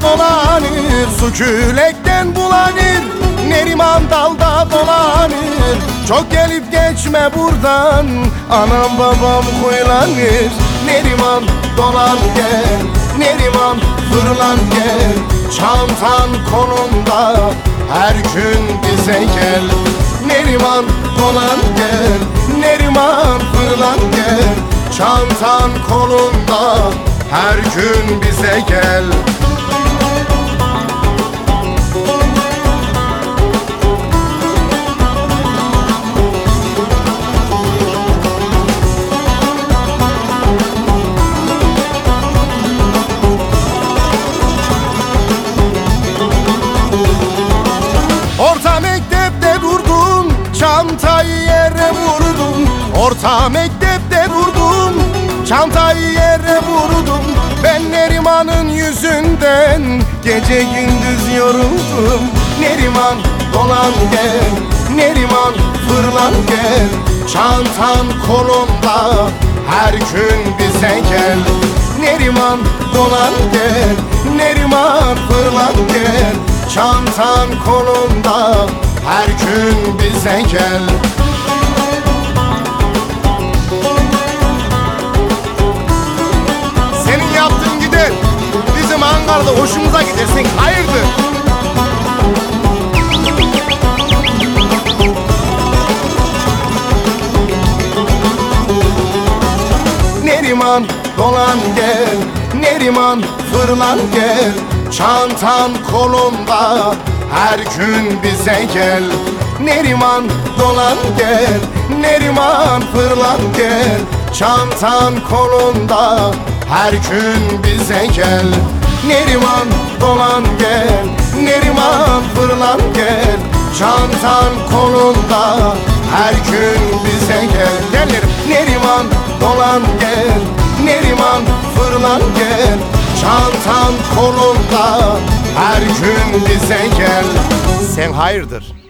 dolanır Su külekten bulanır. Neriman dalda dolanır Çok gelip geçme buradan. Anam babam huylanır Neriman dolan gel Neriman fırlan gel Çantan konumda Her gün bize gel. Neriman dolan gel Neriman fırlan gel Çantan kolunda Her gün bize gel Çantayı yere vurdum Ben Neriman'ın yüzünden. Gece gündüz yoruldum Neriman dolan gel Neriman fırlan gel Çantan kolunda Her gün bize gel. Neriman dolan gel Neriman fırlan gel Çantan kolunda Her gün bize gel hoşumuza gider Sen hayırdır? Neriman dolan gel. Neriman fırlan gel. Çantan kolunda. Her gün bize gel. Neriman dolan gel. Neriman fırlan gel. Çantan kolunda. Her gün bize gel Neriman dolan gel Neriman fırlan gel. Çantan kolunda Her gün bize gel. Gelirim Neriman dolan gel Neriman fırlan gel. Çantan kolunda Her gün bize gel. Sen hayırdır?